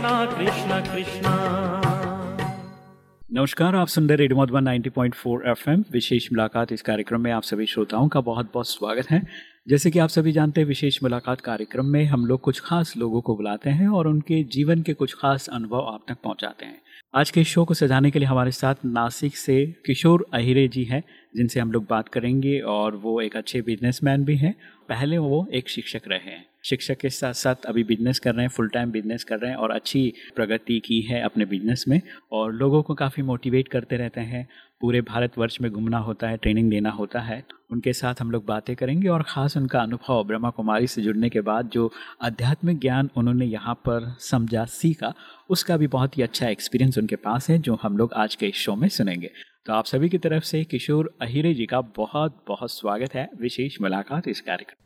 कृष्णा, कृष्ण, कृष्णा। नमस्कार, आप सुन रहे रेडियो मधुबन 90.4 एफएम। विशेष मुलाकात इस कार्यक्रम में आप सभी श्रोताओं का बहुत बहुत स्वागत है। जैसे कि आप सभी जानते हैं, विशेष मुलाकात कार्यक्रम में हम लोग कुछ खास लोगों को बुलाते हैं और उनके जीवन के कुछ खास अनुभव आप तक पहुंचाते हैं। आज के शो को सजाने के लिए हमारे साथ नासिक से किशोर अहिरे जी हैं, जिनसे हम लोग बात करेंगे और वो एक अच्छे बिजनेसमैन भी हैं। पहले वो एक शिक्षक रहे हैं। शिक्षक के साथ साथ अभी बिज़नेस कर रहे हैं फुल टाइम बिज़नेस कर रहे हैं और अच्छी प्रगति की है अपने बिज़नेस में और लोगों को काफ़ी मोटिवेट करते रहते हैं। पूरे भारतवर्ष में घूमना होता है ट्रेनिंग देना होता है। उनके साथ हम लोग बातें करेंगे और ख़ास उनका अनुभव ब्रह्मा कुमारी से जुड़ने के बाद जो आध्यात्मिक ज्ञान उन्होंने यहाँ पर समझा, सीखा, उसका भी बहुत ही अच्छा एक्सपीरियंस उनके पास है, जो हम लोग आज के इस शो में सुनेंगे। तो आप सभी की तरफ़ से किशोर अहिरे जी का बहुत बहुत स्वागत है। विशेष मुलाकात इस कार्यक्रम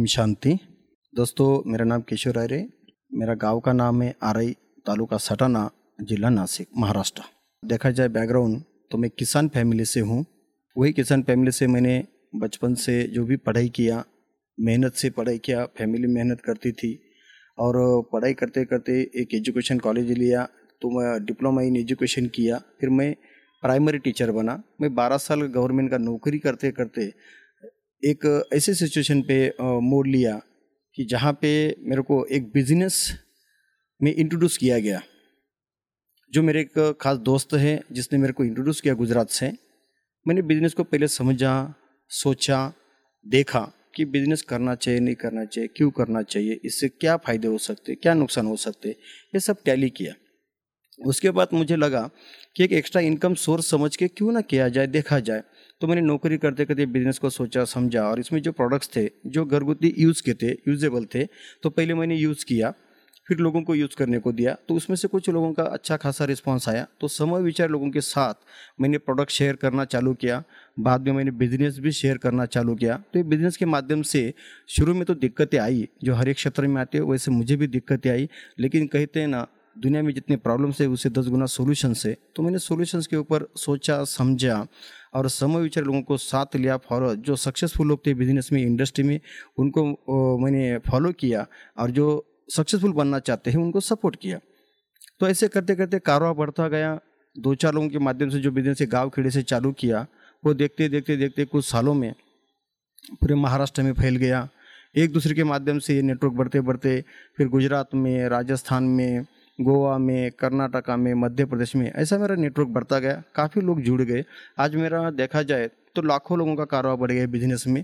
ओम शांति। दोस्तों, मेरा नाम किशोर आर्य। मेरा गाँव का नाम है आरई तालुका सटाना, जिला नासिक, महाराष्ट्र। देखा जाए बैकग्राउंड तो मैं किसान फैमिली से हूँ। वही किसान फैमिली से मैंने बचपन से जो भी पढ़ाई किया, मेहनत से पढ़ाई किया फैमिली मेहनत करती थी। और पढ़ाई करते करते एक एजुकेशन कॉलेज लिया तो मैं डिप्लोमा इन एजुकेशन किया। फिर मैं प्राइमरी टीचर बना। मैं 12 साल गवर्नमेंट का नौकरी करते करते एक ऐसे सिचुएशन पे मोड़ लिया कि जहाँ पे मेरे को एक बिज़नेस में इंट्रोड्यूस किया गया। जो मेरे एक खास दोस्त है, जिसने मेरे को इंट्रोड्यूस किया गुजरात से, मैंने बिज़नेस को पहले समझा, सोचा, देखा कि बिज़नेस करना चाहिए, नहीं करना चाहिए, क्यों करना चाहिए, इससे क्या फ़ायदे हो सकते, क्या नुकसान हो सकते, ये सब टैली किया। उसके बाद मुझे लगा कि एक एक्स्ट्रा इनकम सोर्स समझ के क्यों ना किया जाए, देखा जाए। तो मैंने नौकरी करते करते बिज़नेस को सोचा, समझा और इसमें जो प्रोडक्ट्स थे, जो घरगुती यूज़ के थे यूजेबल थे तो पहले मैंने यूज़ किया, फिर लोगों को यूज़ करने को दिया। तो उसमें से कुछ लोगों का अच्छा खासा रिस्पांस आया। तो समय विचार लोगों के साथ मैंने प्रोडक्ट शेयर करना चालू किया। बाद में मैंने बिज़नेस भी शेयर करना चालू किया। तो ये बिज़नेस के माध्यम से शुरू में तो दिक्कतें आई, जो हर एक क्षेत्र में आती है, वैसे मुझे भी दिक्कतें आई। लेकिन कहते हैं ना, दुनिया में जितने प्रॉब्लम्स है उससे दस गुना सोल्यूशंस है। तो मैंने सोल्यूशंस के ऊपर सोचा, समझा और समय विचार लोगों को साथ लिया, फॉलो, जो सक्सेसफुल लोग थे बिज़नेस में इंडस्ट्री में, उनको मैंने फॉलो किया और जो सक्सेसफुल बनना चाहते हैं, उनको सपोर्ट किया। तो ऐसे करते करते कारोबार बढ़ता गया। दो चार लोगों के माध्यम से जो बिज़नेस गाँव खेड़े से चालू किया, वो देखते देखते देखते कुछ सालों में पूरे महाराष्ट्र में फैल गया। एक दूसरे के माध्यम से ये नेटवर्क बढ़ते बढ़ते, फिर गुजरात में, राजस्थान में गोवा में, कर्नाटका में, मध्य प्रदेश में, ऐसा मेरा नेटवर्क बढ़ता गया। काफ़ी लोग जुड़ गए। आज मेरा देखा जाए तो लाखों लोगों का कारोबार बढ़ गया बिज़नेस में।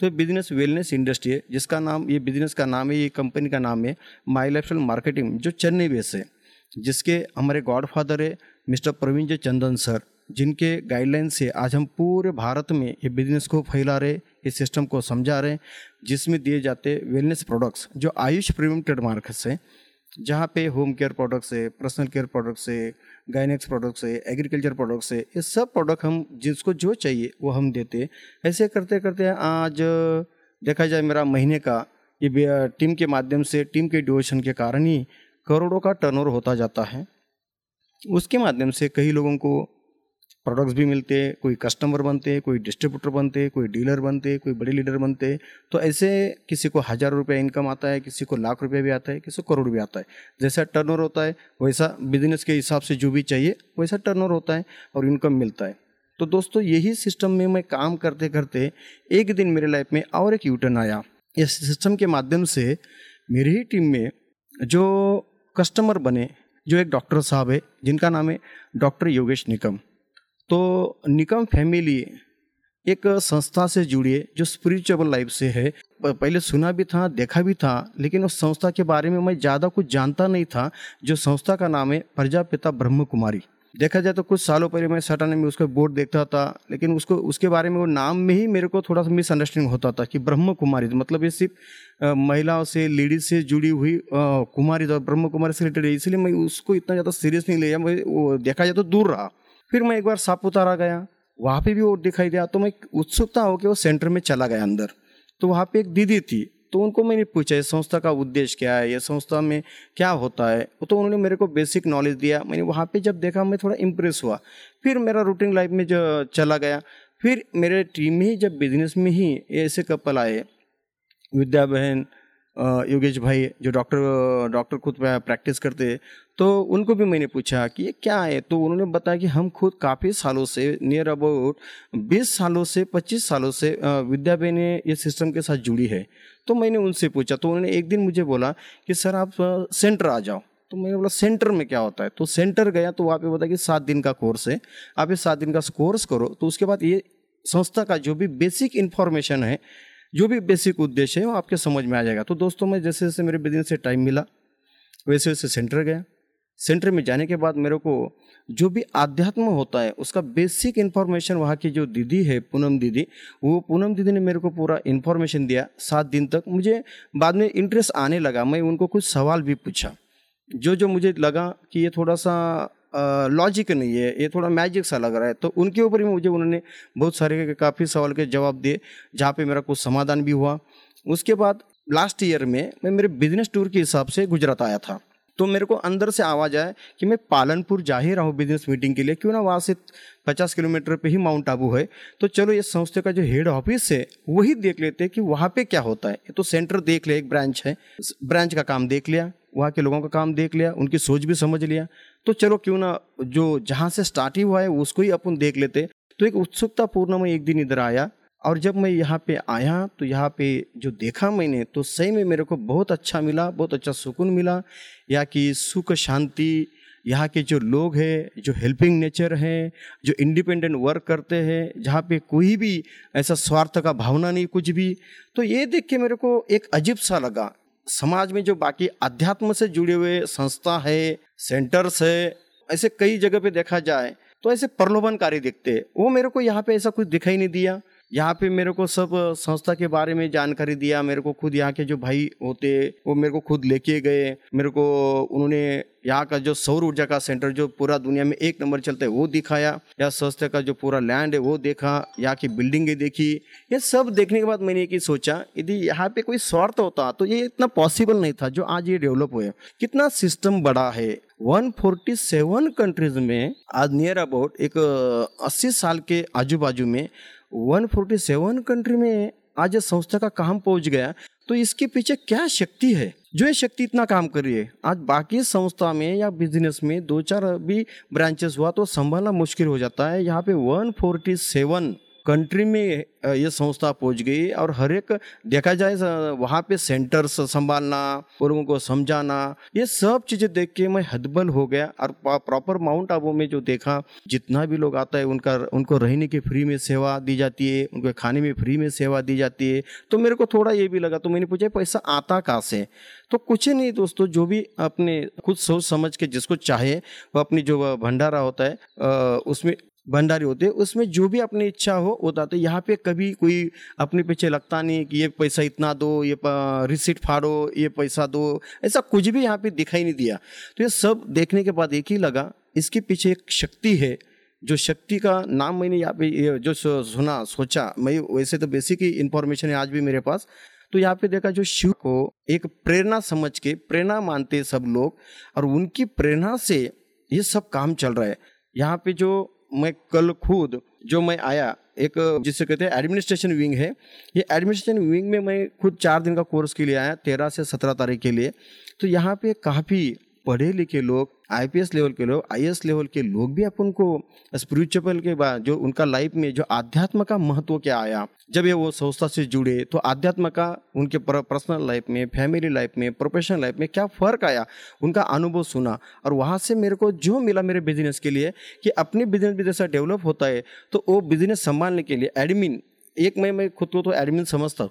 तो ये बिज़नेस वेलनेस इंडस्ट्री है, जिसका नाम, ये बिज़नेस का नाम है, ये कंपनी का नाम है माई लाइफ मार्केटिंग जो चेन्नई बेस है, जिसके हमारे गॉड फादर है मिस्टर प्रवीण जय चंदन सर, जिनके गाइडलाइन से आज हम पूरे भारत में ये बिज़नेस को फैला रहे इस सिस्टम को समझा रहे जिसमें दिए जाते वेलनेस प्रोडक्ट्स जो आयुष प्रीमियम ट्रेडमार्क से जहाँ पे होम केयर प्रोडक्ट्स है पर्सनल केयर प्रोडक्ट्स है गाइनेक्स प्रोडक्ट्स है एग्रीकल्चर प्रोडक्ट्स है ये सब प्रोडक्ट हम जिसको जो चाहिए वो हम देते ऐसे करते करते आज देखा जाए मेरा महीने का, ये टीम के माध्यम से टीम के डिवोशन के कारण ही करोड़ों का टर्नओवर होता जाता है। उसके माध्यम से कई लोगों को प्रोडक्ट्स भी मिलते हैं, कोई कस्टमर बनते हैं, कोई डिस्ट्रीब्यूटर बनते हैं, कोई डीलर बनते हैं, कोई बड़े लीडर बनते हैं। तो ऐसे किसी को हज़ार रुपये इनकम आता है, किसी को लाख रुपये भी आता है, किसी को करोड़ भी आता है। जैसा टर्नओवर होता है, वैसा बिज़नेस के हिसाब से जो भी चाहिए, वैसा टर्नओवर होता है और इनकम मिलता है। तो दोस्तों, यही सिस्टम में मैं काम करते करते एक दिन मेरे लाइफ में और एक यूटर्न आया। इस सिस्टम के माध्यम से मेरी ही टीम में जो कस्टमर बने, जो एक डॉक्टर साहब है, जिनका नाम है डॉक्टर योगेश निकम। तो निकम फैमिली एक संस्था से जुड़िए जो स्पिरिचुअल लाइफ से है। पहले सुना भी था, देखा भी था, लेकिन उस संस्था के बारे में मैं ज़्यादा कुछ जानता नहीं था, जो संस्था का नाम है प्रजापिता ब्रह्म कुमारी देखा जाए तो कुछ सालों पहले मैं सटाने में उसका बोर्ड देखता था, लेकिन उसको, उसके बारे में वो नाम में ही मेरे को थोड़ा सा मिसअंडरस्टैंडिंग होता था कि ब्रह्म कुमारी मतलब ये सिर्फ़ महिलाओं से लेडीज़ से जुड़ी हुई कुमारी ब्रह्म कुमारी से रिलेटेड है, इसलिए मैं उसको इतना ज़्यादा सीरियस नहीं लिया, मैं देखा जाए तो दूर रहा। फिर मैं एक बार सापुतारा गया। वहाँ पे भी वो दिखाई दिया। तो मैं उत्सुकता हो कि वो सेंटर में चला गया अंदर। तो वहाँ पे एक दीदी थी। तो उनको मैंने पूछा इस संस्था का उद्देश्य क्या है? ये संस्था में क्या होता है? तो उन्होंने मेरे को बेसिक नॉलेज दिया। मैंने वहाँ पे जब देखा, मैं थोड़ा इम्प्रेस हुआ। फिर मेरा रूटीन लाइफ में जो चला गया। फिर मेरे टीम में ही, जब बिज़नेस में ही ऐसे कपल आए। विद्या बहन योगेश भाई, जो डॉक्टर डॉक्टर खुद प्रैक्टिस करते तो उनको भी मैंने पूछा कि ये क्या है? तो उन्होंने बताया कि हम खुद काफ़ी सालों से नियर अबाउट 20 सालों से 25 सालों से विद्या बहन ये सिस्टम के साथ जुड़ी है। तो मैंने उनसे पूछा तो उन्होंने एक दिन मुझे बोला कि, सर, आप सेंटर आ जाओ। तो मैंने बोला सेंटर में क्या होता है? तो सेंटर गया तो वहाँ पे बताया कि सात दिन का कोर्स है। आप ये सात दिन का कोर्स करो तो उसके बाद ये संस्था का जो भी बेसिक इन्फॉर्मेशन है जो भी बेसिक उद्देश्य है वो आपके समझ में आ जाएगा। तो दोस्तों, मैं जैसे जैसे मेरे बिज़नेस से टाइम मिला, वैसे वैसे सेंटर गया। सेंटर में जाने के बाद मेरे को जो भी आध्यात्म होता है, उसका बेसिक इन्फॉर्मेशन वहाँ की जो दीदी है, पूनम दीदी, वो पूनम दीदी ने मेरे को पूरा इन्फॉर्मेशन दिया सात दिन तक। मुझे बाद में इंटरेस्ट आने लगा। मैं उनको कुछ सवाल भी पूछा। जो जो मुझे लगा कि ये थोड़ा सा लॉजिक नहीं है, ये थोड़ा मैजिक सा लग रहा है। तो उनके ऊपर भी मुझे उन्होंने बहुत सारे काफ़ी सवाल के जवाब दिए, जहाँ पे मेरा कुछ समाधान भी हुआ। उसके बाद लास्ट ईयर में मैं मेरे बिज़नेस टूर के हिसाब से गुजरात आया था। तो मेरे को अंदर से आवाज़ आया कि मैं पालनपुर जा ही रहा हूँ बिज़नेस मीटिंग के लिए। क्यों ना वहाँ से पचास किलोमीटर पे ही माउंट आबू है। तो चलो ये संस्था का जो हेड ऑफ़िस है, वही देख लेते हैं कि वहाँ पे क्या होता है। तो सेंटर देख लिया, एक ब्रांच है। ब्रांच का काम देख लिया, वहाँ के लोगों का काम देख लिया, उनकी सोच भी समझ लिया। तो चलो क्यों ना, जो जहाँ से स्टार्ट ही हुआ है, उसको ही अपन देख लेते। तो एक उत्सुकता पूर्ण में एक दिन इधर आया, और जब मैं यहाँ पे आया तो यहाँ पे जो देखा मैंने तो सही में मेरे को बहुत अच्छा मिला, बहुत अच्छा सुकून मिला। यहाँ की सुख शांति, यहाँ के जो लोग हैं, जो हेल्पिंग नेचर हैं, जो इंडिपेंडेंट वर्क करते हैं, जहाँ पे कोई भी ऐसा स्वार्थ का भावना नहीं, कुछ भी। तो ये देख के मेरे को एक अजीब सा लगा समाज में जो बाकी अध्यात्म से जुड़े हुए संस्था है सेंटर्स है, ऐसे कई जगह पे देखा जाए तो ऐसे प्रलोभनकारी दिखते वो मेरे को यहाँ पे ऐसा कुछ दिखाई नहीं दिया। यहाँ पे मेरे को सब संस्था के बारे में जानकारी दिया, मेरे को खुद यहाँ के जो भाई होते वो मेरे को खुद लेके गए, मेरे को उन्होंने यहाँ का जो सौर ऊर्जा का सेंटर जो पूरा दुनिया में एक नंबर चलता है, वो दिखाया। या संस्था का जो पूरा लैंड है, वो देखा। यहाँ की बिल्डिंगें देखी। ये सब देखने के बाद मैंने ही सोचा, यदि यहाँ पे कोई स्वार्थ होता तो ये इतना पॉसिबल नहीं था जो आज ये डेवलप हुआ कितना सिस्टम बड़ा है। 147 कंट्रीज़ में, आज नियर अबाउट एक, अस्सी साल के आजू बाजू में 147 कंट्री में आज इस संस्था का काम पहुँच गया तो इसके पीछे क्या शक्ति है? जो ये शक्ति इतना काम कर रही है, आज बाकी संस्था में या बिज़नेस में दो चार भी ब्रांचेस हुआ तो संभालना मुश्किल हो जाता है। यहाँ पे 147 कंट्री में ये संस्था पहुँच गई और हर एक देखा जाए वहाँ पे सेंटर्स संभालना लोगों को समझाना, ये सब चीज़ें देख के मैं हदबल हो गया और प्रॉपर माउंट आबू में जो देखा, जितना भी लोग आता है उनका, उनको रहने की फ्री में सेवा दी जाती है, उनको खाने में फ्री में सेवा दी जाती है। तो मेरे को थोड़ा ये भी लगा तो मैंने पूछा, पैसा आता कहाँ से? तो कुछ नहीं दोस्तों, जो भी अपने, खुद सोच समझ के जिसको चाहे, वो अपनी जो भंडारा होता है उसमें भंडारी होते उसमें जो भी अपनी इच्छा हो, वो दाते यहाँ पे कभी कोई अपने पीछे लगता नहीं कि ये पैसा इतना दो, ये रिसिट फाड़ो, ये पैसा दो, ऐसा कुछ भी यहाँ पे दिखाई नहीं दिया। तो ये सब देखने के बाद एक ही लगा, इसके पीछे एक शक्ति है, जो शक्ति का नाम मैंने यहाँ पे जो सुना, सोचा, मैं वैसे तो बेसिक ही इन्फॉर्मेशन है आज भी मेरे पास। तो यहाँ पे देखा जो शिव को एक प्रेरणा समझ के, प्रेरणा मानते सब लोग, और उनकी प्रेरणा से ये सब काम चल रहा है। यहाँ पे जो मैं कल खुद जो मैं आया, एक जिसे कहते हैं एडमिनिस्ट्रेशन विंग है, ये एडमिनिस्ट्रेशन विंग में मैं खुद चार दिन का कोर्स के लिए आया, तेरह से सत्रह तारीख के लिए। तो यहाँ पे काफ़ी पढ़े लिखे लोग आईपीएस लेवल के लोग आईएएस लेवल के लोग भी अपन को स्पिरिचुअल के बाद, जो उनका लाइफ में जो आध्यात्म का महत्व क्या आया, जब ये वो संस्था से जुड़े तो आध्यात्म का उनके पर्सनल लाइफ में फैमिली लाइफ में प्रोफेशनल लाइफ में क्या फ़र्क आया? उनका अनुभव सुना और वहाँ से मेरे को जो मिला मेरे बिज़नेस के लिए कि अपने बिज़नेस भी जैसा डेवलप होता है तो वो बिज़नेस संभालने के लिए एडमिन एक मैं मैं खुद को तो एडमिन समझता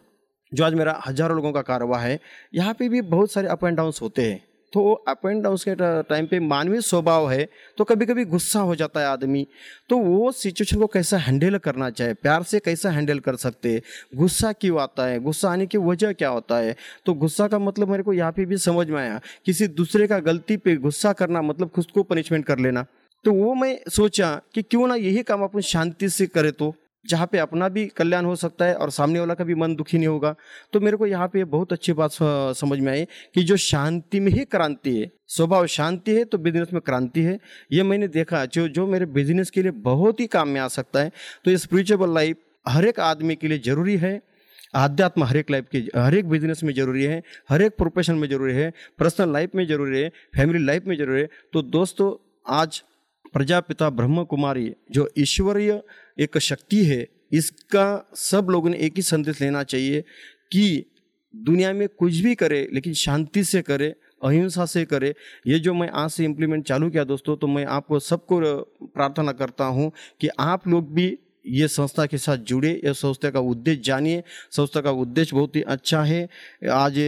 जो आज मेरा हज़ारों लोगों का कारवा है, यहाँ पे भी बहुत सारे अप एंड डाउन्स होते हैं। तो अप एंड डाउन के टाइम पे मानवीय स्वभाव है तो कभी कभी गुस्सा हो जाता है आदमी। तो वो सिचुएशन को कैसा हैंडल करना चाहिए प्यार से कैसा हैंडल कर सकते हैं? गुस्सा क्यों आता है? गुस्सा आने की वजह क्या होता है? तो गुस्सा का मतलब मेरे को यहाँ पे भी समझ में आया, किसी दूसरे का गलती पे गुस्सा करना मतलब खुद को पनिशमेंट कर लेना। तो वो मैं सोचा कि क्यों ना यही काम अपन शांति से करे तो। जहाँ पे अपना भी कल्याण हो सकता है और सामने वाला का भी मन दुखी नहीं होगा। तो मेरे को यहाँ पे बहुत अच्छी बात समझ में आई कि जो शांति में ही क्रांति है, स्वभाव शांति है तो बिज़नेस में क्रांति है। ये मैंने देखा, जो जो मेरे बिज़नेस के लिए बहुत ही काम में आ सकता है। तो ये स्पिरिचुअल लाइफ हर एक आदमी के लिए ज़रूरी है। आध्यात्म हर एक लाइफ के, हर एक बिज़नेस में ज़रूरी है। हर एक प्रोफेशन में ज़रूरी है। पर्सनल लाइफ में ज़रूरी है। फैमिली लाइफ में ज़रूरी है। तो दोस्तों, आज प्रजापिता ब्रह्म कुमारी जो ईश्वरीय एक शक्ति है, इसका सब लोगों ने एक ही संदेश लेना चाहिए कि दुनिया में कुछ भी करे, लेकिन शांति से करे, अहिंसा से करे। ये जो मैं आज से इम्प्लीमेंट चालू किया दोस्तों तो मैं आपको सबको प्रार्थना करता हूँ कि आप लोग भी ये संस्था के साथ जुड़े यह संस्था का उद्देश्य जानिए। संस्था का उद्देश्य बहुत ही अच्छा है। आज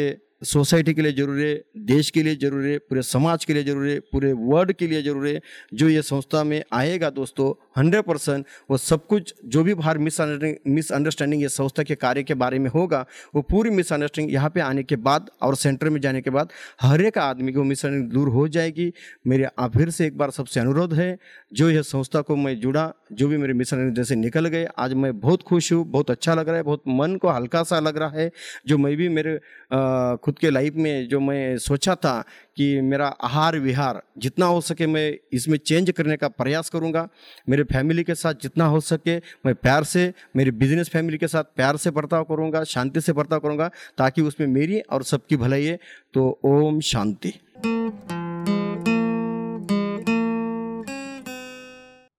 सोसाइटी के लिए ज़रूरी है, देश के लिए ज़रूरी है, पूरे समाज के लिए ज़रूरी है, पूरे वर्ल्ड के लिए ज़रूरी है, जो ये संस्था में आएगा दोस्तों हंड्रेड परसेंट वो सब कुछ जो भी बाहर मिसअंडरस्टैंडिंग ये संस्था के कार्य के बारे में होगा, वो पूरी मिसअंडरस्टैंडिंग यहाँ पे आने के बाद और सेंटर में जाने के बाद हर एक आदमी को मिसअंडरस्टैंडिंग दूर हो जाएगी। मेरे फिर से एक बार सबसे अनुरोध है, जो यह संस्था को मैं जुड़ा, जो भी मेरे मिसअंडरस्टैंडिंग से निकल गए, आज मैं बहुत खुश हूँ, बहुत अच्छा लग रहा है, बहुत मन को हल्का सा लग रहा है, जो मैं भी मेरे खुद के लाइफ में जो मैं सोचा था कि मेरा आहार विहार जितना हो सके मैं इसमें चेंज करने का प्रयास करूँगा। मेरे फैमिली के साथ जितना हो सके मैं प्यार से, मेरे बिज़नेस फैमिली के साथ प्यार से बर्ताव करूँगा, शांति से बर्ताव करूँगा, ताकि उसमें मेरी और सबकी भलाई है। तो ओम शांति।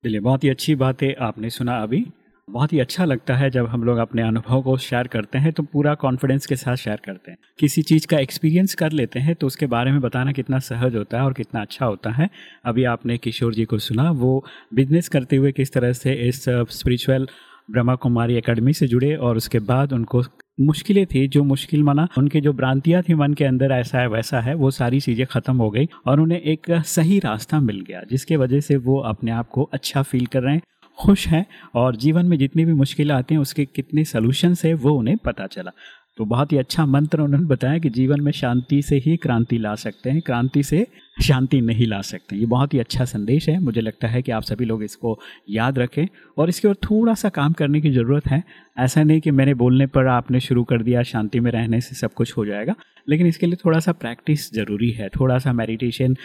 चलिए, बहुत ही अच्छी बात है आपने सुना अभी। बहुत ही अच्छा लगता है जब हम लोग अपने अनुभव को शेयर करते हैं तो पूरा कॉन्फिडेंस के साथ शेयर करते हैं। किसी चीज़ का एक्सपीरियंस कर लेते हैं तो उसके बारे में बताना कितना सहज होता है और कितना अच्छा होता है। अभी आपने किशोर जी को सुना, वो बिज़नेस करते हुए किस तरह से इस स्पिरिचुअल ब्रह्मा कुमारी एकेडमी से जुड़े और उसके बाद उनको मुश्किलें थी, जो मुश्किल माना, उनके जो भ्रांतियाँ थी मन के अंदर ऐसा है, वैसा है, वो सारी चीज़ें ख़त्म हो गई और उन्हें एक सही रास्ता मिल गया, जिसके वजह से वो अपने आप को अच्छा फील कर रहे हैं। खुश हैं और जीवन में जितनी भी मुश्किलें आती हैं, उसके कितने सोल्यूशंस हैं, वो उन्हें पता चला। तो बहुत ही अच्छा मंत्र उन्होंने बताया कि जीवन में शांति से ही क्रांति ला सकते हैं, क्रांति से शांति नहीं ला सकते। ये बहुत ही अच्छा संदेश है। मुझे लगता है कि आप सभी लोग इसको याद रखें और इसके ऊपर थोड़ा सा काम करने की ज़रूरत है। ऐसा नहीं कि मैंने बोलने पर आपने शुरू कर दिया, शांति में रहने से सब कुछ हो जाएगा, लेकिन इसके लिए थोड़ा सा प्रैक्टिस ज़रूरी है। थोड़ा सा मेडिटेशन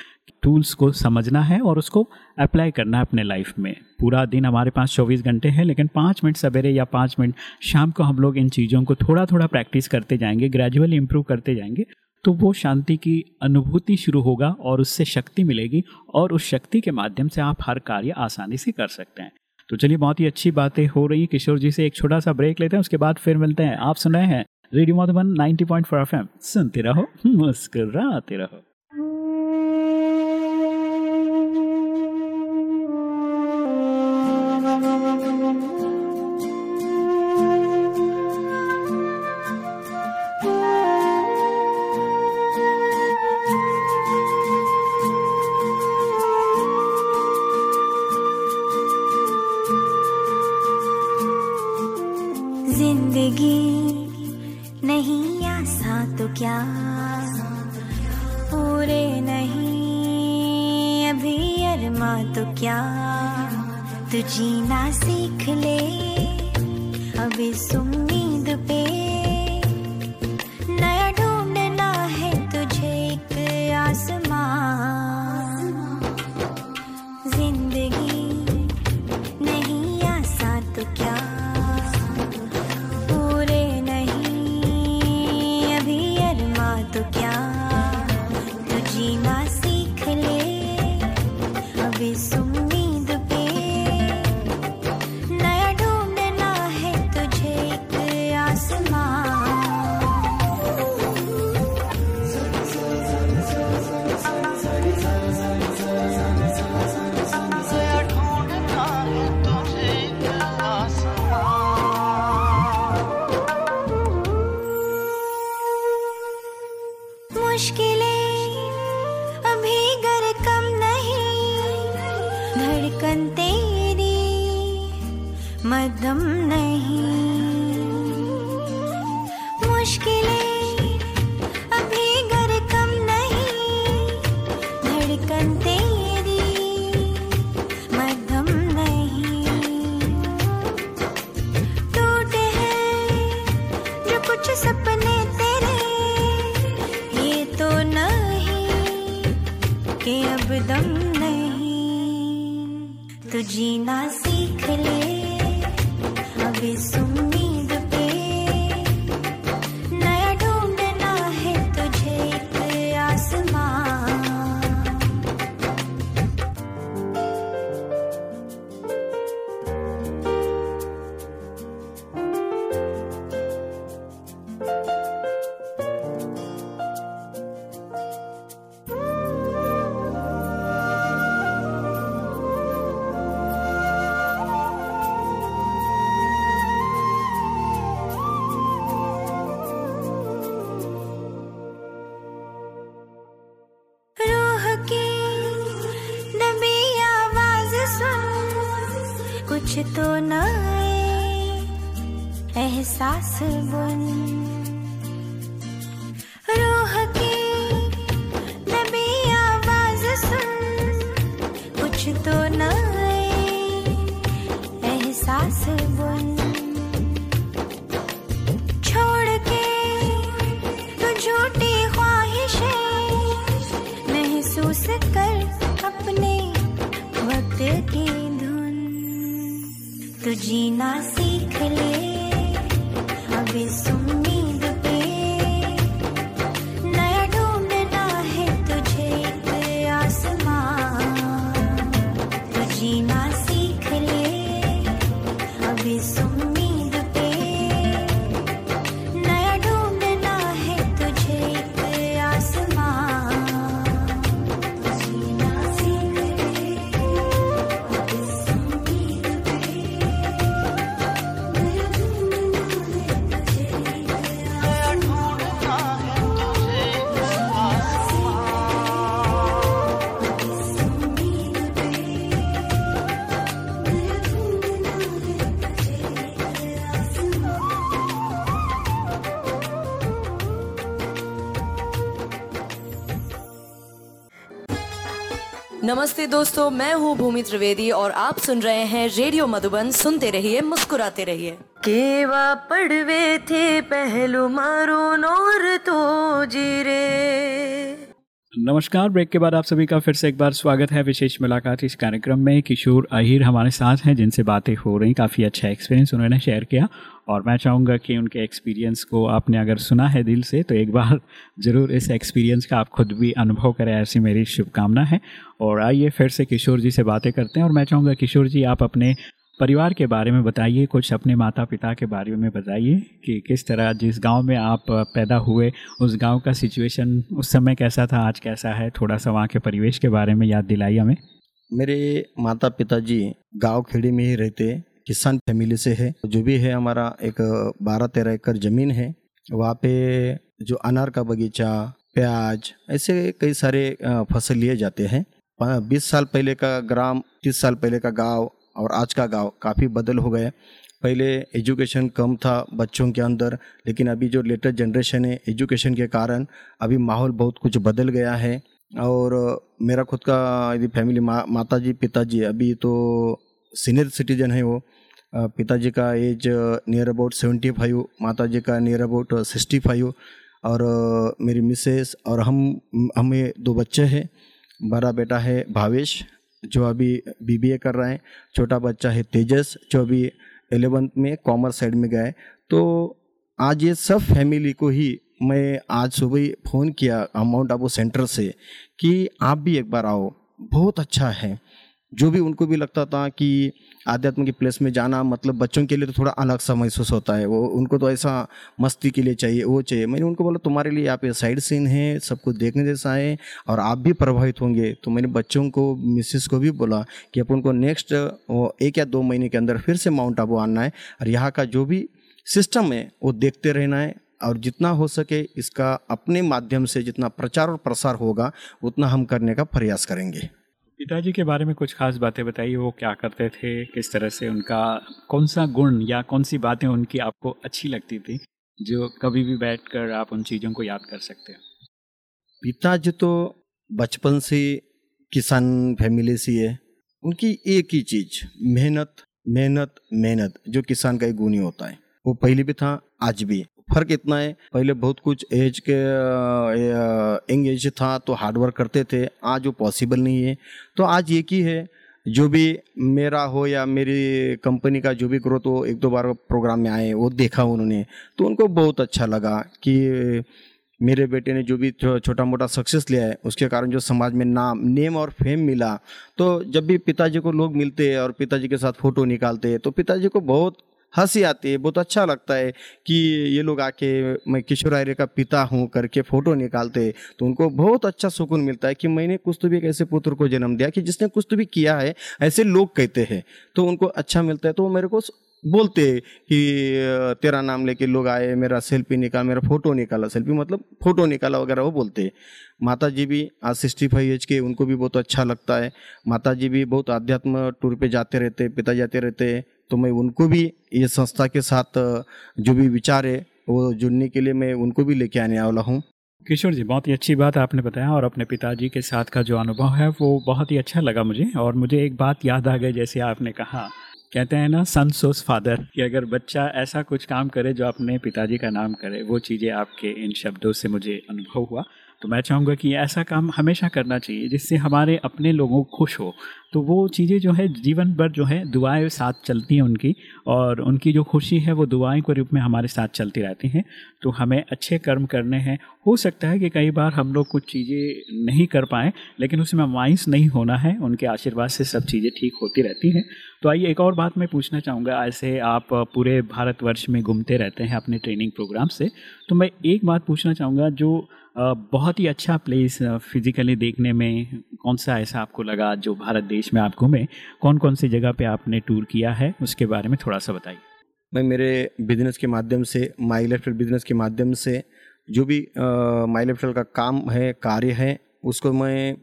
टूल्स को समझना है और उसको अप्लाई करना है अपने लाइफ में। पूरा दिन हमारे पास चौबीस घंटे हैं, लेकिन पाँच मिनट सवेरे या पाँच मिनट शाम को हम लोग इन चीज़ों को थोड़ा थोड़ा प्रैक्टिस करते जाएँगे, ग्रेजुअली इम्प्रूव करते जाएँगे तो वो शांति की अनुभूति शुरू होगा और उससे शक्ति मिलेगी और उस शक्ति के माध्यम से आप हर कार्य आसानी से कर सकते हैं। तो चलिए, बहुत ही अच्छी बातें हो रही किशोर जी से एक छोटा सा ब्रेक लेते हैं, उसके बाद फिर मिलते हैं। आप सुन रहे हैं रेडियो मधुबन 90.4 एफएम सुनते रहो, मुस्कुराते रहो। ज़िंदगी नहीं आसा तो क्या? पूरे नहीं, अभी अरमा तो क्या? तू जीना सीख ले, अभी सुमी तू जीना सीख ले अभी इस नमस्ते दोस्तों, मैं हूँ भूमि त्रिवेदी और आप सुन रहे हैं रेडियो मधुबन। सुनते रहिए, मुस्कुराते रहिए। केवा पड़वे थे पहलू मारो नोर तो जीरे नमस्कार, ब्रेक के बाद आप सभी का फिर से एक बार स्वागत है विशेष मुलाकात इस कार्यक्रम में। किशोर अहिर हमारे साथ हैं, जिनसे बातें हो रही, काफ़ी अच्छा एक्सपीरियंस उन्होंने शेयर किया। और मैं चाहूँगा कि उनके एक्सपीरियंस को आपने अगर सुना है दिल से तो एक बार ज़रूर इस एक्सपीरियंस का आप खुद भी अनुभव करें, ऐसी मेरी शुभकामना है। और आइए फिर से किशोर जी से बातें करते हैं। और मैं चाहूँगा, किशोर जी, आप अपने परिवार के बारे में बताइए, कुछ अपने माता पिता के बारे में बताइए कि किस तरह, जिस गाँव में आप पैदा हुए, उस गाँव का सिचुएशन उस समय कैसा था, आज कैसा है थोड़ा सा वहाँ के परिवेश के बारे में याद दिलाइए हमें। मेरे माता पिताजी गाँव खेड़ी में ही रहते किसान फैमिली से है। जो भी है हमारा एक बारह तेरह एकड़ ज़मीन है, वहाँ पे जो अनार का बगीचा, प्याज, ऐसे कई सारे फ़सल लिए जाते हैं। बीस साल पहले का ग्राम, तीस साल पहले का गाँव और आज का गाँव काफ़ी बदल हो गए पहले एजुकेशन कम था बच्चों के अंदर लेकिन अभी जो लेटेस्ट जनरेशन है एजुकेशन के कारण अभी माहौल बहुत कुछ बदल गया है। और मेरा खुद का यदि फैमिली मा, माता जी पिताजी अभी तो सीनियर सिटीजन है वो। पिताजी का age near about seventy five माता जी का नियर अबाउट सिक्सटी फाइव। और मेरी मिसेस और हम हमें दो बच्चे हैं बड़ा बेटा है भावेश जो अभी बीबीए कर रहा है, छोटा बच्चा है तेजस, जो अभी एलेवंथ में कॉमर्स साइड में गए तो आज ये सब फैमिली को ही मैं आज सुबह फ़ोन किया माउंट आबू सेंटर से कि आप भी एक बार आओ, बहुत अच्छा है। जो भी उनको भी लगता था कि आध्यात्म की प्लेस में जाना मतलब बच्चों के लिए तो थोड़ा अलग सा महसूस होता है। वो, उनको तो ऐसा मस्ती के लिए चाहिए, वो चाहिए। मैंने उनको बोला, तुम्हारे लिए आप ये साइड सीन है, सब कुछ देखने जैसा है और आप भी प्रभावित होंगे। तो मैंने बच्चों को मिसेस को भी बोला कि अपन को नेक्स्ट एक या दो महीने के अंदर फिर से माउंट आबू आना है और यहाँ का जो भी सिस्टम है, वो देखते रहना है और जितना हो सके इसका अपने माध्यम से जितना प्रचार और प्रसार होगा, उतना हम करने का प्रयास करेंगे। पिताजी के बारे में कुछ खास बातें बताइए, वो क्या करते थे, किस तरह से उनका, कौन सा गुण या कौन सी बातें उनकी आपको अच्छी लगती थी, जो कभी भी बैठकर आप उन चीज़ों को याद कर सकते हैं? पिताजी तो बचपन से किसान फैमिली से है उनकी एक ही चीज़, मेहनत मेहनत मेहनत, जो किसान का एक गुण ही होता है। वो पहले भी था, आज भी फ़र्क इतना है। पहले बहुत कुछ एज के यंग एज था तो हार्ड वर्क करते थे। आज वो पॉसिबल नहीं है। तो आज एक ही है। जो भी मेरा हो या मेरी कंपनी का जो भी ग्रोथ हो एक दो बार प्रोग्राम में आए, वो देखा उन्होंने। तो उनको बहुत अच्छा लगा कि मेरे बेटे ने जो भी छोटा मोटा सक्सेस लिया है, उसके कारण जो समाज में नाम नेम और फेम मिला। तो जब भी पिताजी को लोग मिलते हैं और पिताजी के साथ फ़ोटो निकालते हैं तो पिताजी को बहुत हँसी आती है, बहुत अच्छा लगता है कि ये लोग आके मैं किशोर आर्य का पिता हूँ करके फ़ोटो निकालते हैं तो उनको बहुत अच्छा सुकून मिलता है कि मैंने कुछ तो भी एक ऐसे पुत्र को जन्म दिया कि जिसने कुछ तो भी किया है, ऐसे लोग कहते हैं तो उनको अच्छा मिलता है तो वो मेरे को बोलते कि तेरा नाम लेके लोग आए, मेरा सेल्फी निकाल, मेरा फ़ोटो निकाला, सेल्फी मतलब फ़ोटो निकाला वगैरह, वो बोलते माता जी भी आज सिक्सटी फाइव एज के, उनको भी बहुत अच्छा लगता है। माता जी भी बहुत आध्यात्म टूर पे जाते रहते पिता जाते रहते तो मैं उनको भी ये संस्था के साथ जो भी विचार है, वो जुड़ने के लिए मैं उनको भी लेके आने वाला हूँ। किशोर जी, बहुत ही अच्छी बात आपने बताया और अपने पिताजी के साथ का जो अनुभव है, वो बहुत ही अच्छा लगा मुझे। और मुझे एक बात याद आ गई, जैसे आपने कहा। कहते हैं ना सन सोस फादर कि अगर बच्चा ऐसा कुछ काम करे जो अपने पिताजी का नाम करे, वो चीज़ें आपके इन शब्दों से मुझे अनुभव हुआ। तो मैं चाहूँगा कि ऐसा काम हमेशा करना चाहिए, जिससे हमारे अपने लोगों खुश हो। तो वो चीज़ें जो है, जीवन भर जो है, दुआएँ साथ चलती हैं उनकी और उनकी जो खुशी है, वो दुआएँ के रूप में हमारे साथ चलती रहती हैं। तो हमें अच्छे कर्म करने हैं। हो सकता है कि कई बार हम लोग कुछ चीज़ें नहीं कर पाएँ, लेकिन उसमें मायूस नहीं होना है, उनके आशीर्वाद से सब चीज़ें ठीक होती रहती हैं। तो आइए एक और बात मैं पूछना चाहूँगा, ऐसे आप पूरे भारतवर्ष में घूमते रहते हैं अपने ट्रेनिंग प्रोग्राम से तो मैं एक बात पूछना चाहूँगा, जो बहुत ही अच्छा प्लेस फिजिकली देखने में कौन सा ऐसा आपको लगा, जो भारत देश में आप घूमे कौन कौन सी जगह पे आपने टूर किया है, उसके बारे में थोड़ा सा बताइए। मैं मेरे बिज़नेस के माध्यम से माई लेफ्टल बिज़नेस के माध्यम से, जो भी माई लेफ्टल का काम है, कार्य है, उसको मैं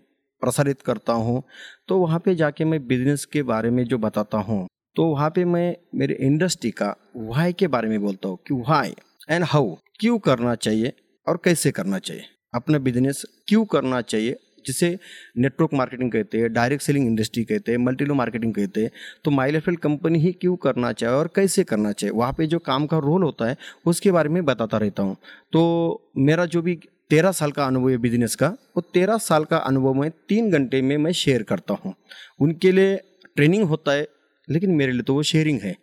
प्रसारित करता हूँ। तो वहाँ पे जाके मैं बिज़नेस के बारे में जो बताता हूँ तो वहाँ पे मैं, मेरे इंडस्ट्री का वाई के बारे में बोलता हूँ कि वाई एंड हाउ क्यों करना चाहिए और कैसे करना चाहिए? अपना बिज़नेस क्यों करना चाहिए? जिसे नेटवर्क मार्केटिंग कहते हैं डायरेक्ट सेलिंग इंडस्ट्री कहते हैं मल्टीलो मार्केटिंग कहते हैं तो माइलेफेल कंपनी ही क्यों करना चाहिए और कैसे करना चाहिए वहाँ पे जो काम का रोल होता है, उसके बारे में बताता रहता हूँ। तो मेरा जो भी तेरह साल का अनुभव है बिज़नेस का, वो तेरह साल का अनुभव मैं तीन घंटे में मैं शेयर करता हूँ। उनके लिए ट्रेनिंग होता है, लेकिन मेरे लिए तो वो शेयरिंग है।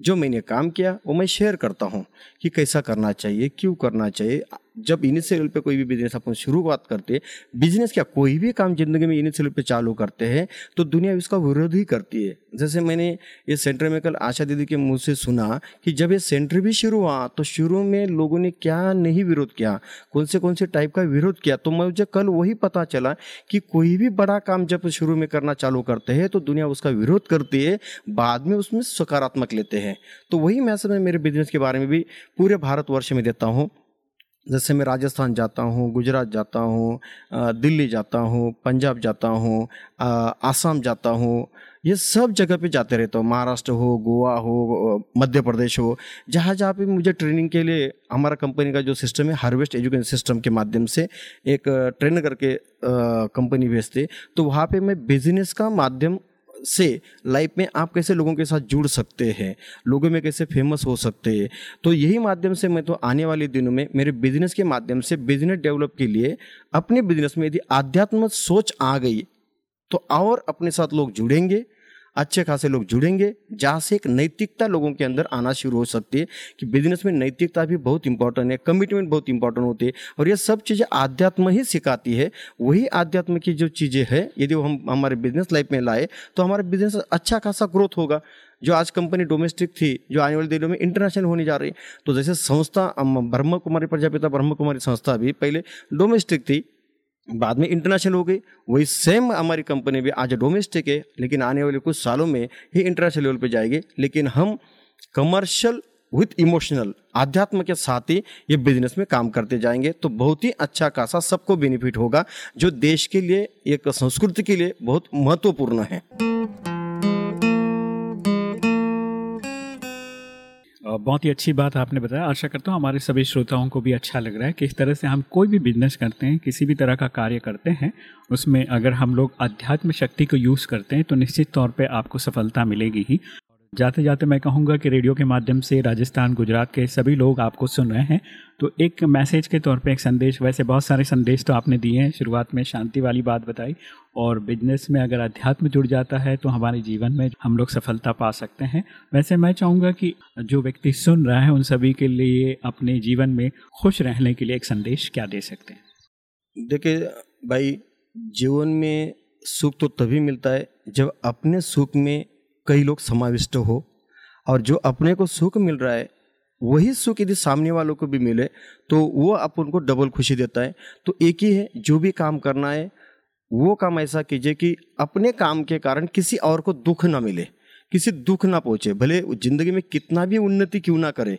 जो मैंने काम किया, वो मैं शेयर करता हूँ कि कैसा करना चाहिए, क्यों करना चाहिए जब इनिशियल पे कोई भी बिज़नेस अपन शुरुआत करते हैं बिज़नेस क्या कोई भी काम ज़िंदगी में इनिशियल पे चालू करते हैं तो दुनिया इसका विरोध ही करती है। जैसे मैंने ये सेंटर में कल आशा दीदी के मुँह से सुना कि जब ये सेंटर भी शुरू हुआ तो शुरू में लोगों ने क्या नहीं विरोध किया? कौन से कौन से टाइप का विरोध किया? तो मुझे कल वही पता चला कि कोई भी बड़ा काम जब शुरू में करना चालू करते हैं तो दुनिया उसका विरोध करती है, बाद में उसमें सकारात्मक लेते हैं। तो वही मैसेज मैं मेरे बिज़नेस के बारे में भी पूरे भारतवर्ष में देता हूँ। जैसे मैं राजस्थान जाता हूँ, गुजरात जाता हूँ दिल्ली जाता हूँ, पंजाब जाता हूँ आसाम जाता हूँ, ये सब जगह पे जाते रहता हूँ। महाराष्ट्र हो, गोवा हो मध्य प्रदेश हो, जहाँ जहाँ पे मुझे ट्रेनिंग के लिए हमारा कंपनी का जो सिस्टम है, हार्वेस्ट एजुकेशन सिस्टम के माध्यम से एक ट्रेन करके कंपनी भेजते तो वहाँ पे मैं बिज़नेस का माध्यम से लाइफ में आप कैसे लोगों के साथ जुड़ सकते हैं, लोगों में कैसे फ़ेमस हो सकते हैं। तो यही माध्यम से मैं तो आने वाले दिनों में मेरे बिज़नेस के माध्यम से बिज़नेस डेवलप के लिए अपने बिज़नेस में यदि आध्यात्मिक सोच आ गई तो और अपने साथ लोग जुड़ेंगे। अच्छे खासे लोग जुड़ेंगे, जहाँ से एक नैतिकता लोगों के अंदर आना शुरू हो सकती है, कि बिज़नेस में नैतिकता भी बहुत इंपॉर्टेंट है कमिटमेंट बहुत इंपॉर्टेंट होती है, और ये सब चीज़ें आध्यात्म ही सिखाती है। वही आध्यात्म की जो चीज़ें हैं, यदि हम हमारे बिज़नेस लाइफ में लाए तो हमारा बिज़नेस अच्छा खासा ग्रोथ होगा। जो आज कंपनी डोमेस्टिक थी, जो आने वाले दिनों में इंटरनेशनल होने जा रही है तो जैसे संस्था ब्रह्म कुमारी प्रजापिता ब्रह्म कुमारी संस्था भी पहले डोमेस्टिक थी बाद में इंटरनेशनल हो गई। वही सेम हमारी कंपनी भी आज डोमेस्टिक है, लेकिन आने वाले कुछ सालों में ही इंटरनेशनल लेवल पे जाएगी। लेकिन हम कमर्शियल विथ इमोशनल आध्यात्म के साथ ही ये बिज़नेस में काम करते जाएँगे। तो बहुत ही अच्छा खासा सबको बेनिफिट होगा, जो देश के लिए, एक संस्कृति के लिए बहुत महत्वपूर्ण है। बहुत ही अच्छी बात आपने बताया। आशा करता हूँ हमारे सभी श्रोताओं को भी अच्छा लग रहा है कि इस तरह से हम कोई भी बिज़नेस करते हैं, किसी भी तरह का कार्य करते हैं, उसमें अगर हम लोग अध्यात्म शक्ति को यूज़ करते हैं तो निश्चित तौर पे आपको सफलता मिलेगी ही। जाते जाते मैं कहूँगा कि रेडियो के माध्यम से राजस्थान, गुजरात के सभी लोग आपको सुन रहे हैं। तो एक मैसेज के तौर पे, एक संदेश, वैसे बहुत सारे संदेश तो आपने दिए हैं। शुरुआत में शांति वाली बात बताई और बिज़नेस में अगर अध्यात्म जुड़ जाता है तो हमारे जीवन में हम लोग सफलता पा सकते हैं। वैसे मैं चाहूँगा कि जो व्यक्ति सुन रहा है उन सभी के लिए अपने जीवन में खुश रहने के लिए एक संदेश क्या दे सकते हैं? देखिए भाई, जीवन में सुख तो तभी मिलता है जब अपने सुख में कई लोग समाविष्ट हो और जो अपने को सुख मिल रहा है, वही सुख यदि सामने वालों को भी मिले तो वो आप उनको डबल खुशी देता है। तो एक ही है, जो भी काम करना है, वो काम ऐसा कीजिए कि अपने काम के कारण किसी और को दुख ना मिले, किसी दुख ना पहुँचे। भले ज़िंदगी में कितना भी उन्नति क्यों ना करे,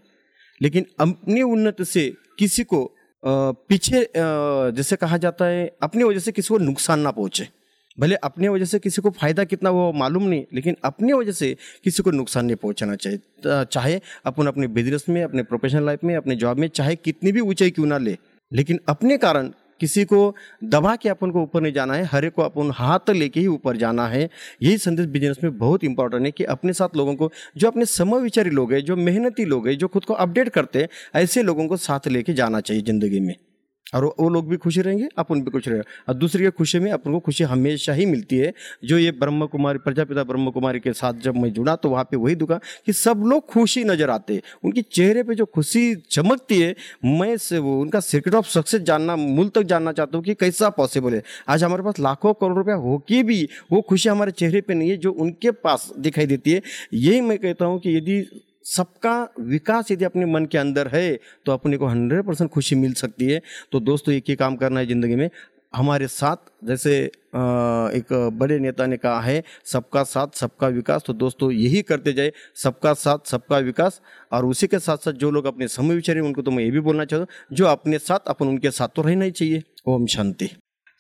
लेकिन अपनी उन्नति से किसी को पीछे जैसे कहा जाता है, अपनी वजह से किसी को नुकसान ना पहुँचे। भले अपने वजह से किसी को फ़ायदा कितना वो मालूम नहीं, लेकिन अपनी वजह से किसी को नुकसान नहीं पहुंचाना चाहिए। चाहे अपन अपने बिज़नेस में, अपने प्रोफेशनल लाइफ में, अपने जॉब में, चाहे कितनी भी ऊंचाई क्यों ना ले, लेकिन अपने कारण किसी को दबा के अपन को ऊपर नहीं जाना है, हरे को अपन हाथ लेके ही ऊपर जाना है। यही संदेश बिज़नेस में बहुत इंपॉर्टेंट है कि अपने साथ लोगों को, जो अपने समविचारी लोग हैं, जो मेहनती लोग हैं, जो खुद को अपडेट करते हैं, ऐसे लोगों को साथ लेके जाना चाहिए ज़िंदगी में। और वो- लोग भी खुश रहेंगे अपन भी खुश रहेंगे और दूसरी की खुशी में अपन को खुशी हमेशा ही मिलती है। जो ये ब्रह्म कुमारी प्रजापिता ब्रह्म कुमारी के साथ जब मैं जुड़ा तो वहाँ पे वही दुखा कि सब लोग खुशी नज़र आते हैं। उनके चेहरे पे जो खुशी चमकती है, मैं से वो, उनका सीक्रेट ऑफ़ सक्सेस जानना, मूल तक जानना चाहता हूँ कि कैसा पॉसिबल है। आज हमारे पास लाखों करोड़ रुपया हो के भी वो खुशी हमारे चेहरे पर नहीं है, जो उनके पास दिखाई देती है। यही मैं कहता हूँ कि यदि सबका विकास यदि अपने मन के अंदर है तो अपने को हंड्रेड परसेंट खुशी मिल सकती है। तो दोस्तों, एक ही काम करना है ज़िंदगी में। हमारे साथ, जैसे एक बड़े नेता ने कहा है, सबका साथ, सबका विकास। तो दोस्तों, यही करते जाए, सबका साथ, सबका विकास। और उसी के साथ साथ जो लोग अपने समय विचारे उनको तो मैं ये भी बोलना चाहता हूँ, जो अपने साथ, अपन उनके साथ तो रहना ही चाहिए। ओम शांति।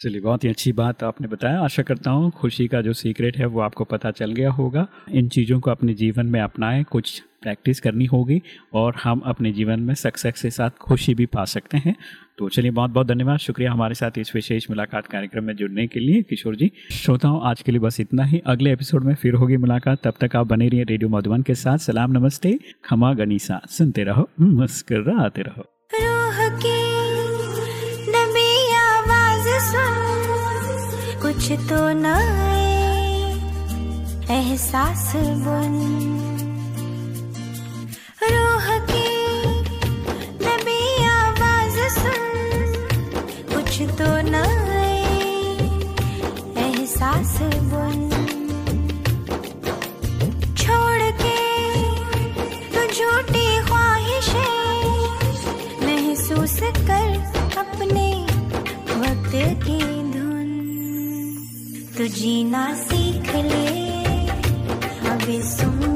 चलिए, बहुत ही अच्छी बात आपने बताया। आशा करता हूँ खुशी का जो सीक्रेट है वो आपको पता चल गया होगा। इन चीज़ों को अपने जीवन में अपनाएँ, कुछ प्रैक्टिस करनी होगी और हम अपने जीवन में सक्सेस के साथ खुशी भी पा सकते हैं। तो चलिए बहुत बहुत धन्यवाद। शुक्रिया हमारे साथ इस विशेष मुलाकात कार्यक्रम में जुड़ने के लिए। किशोर जी, श्रोताओं, आज के लिए बस इतना ही। अगले एपिसोड में फिर होगी मुलाकात। तब तक आप बने रहिए रेडियो मधुबन के साथ। सलाम, नमस्ते। खमा गनीसा। सुनते रहो, मुस्कराते रहो। कुछ तो नए एहसास बुन। रूह की नबी आवाज़ सुन। कुछ तो नए एहसास बुन। छोड़ के तो झूठी ख्वाहिशें महसूस कर अपने वक्त की तू जीना सीख ले। अभी सुन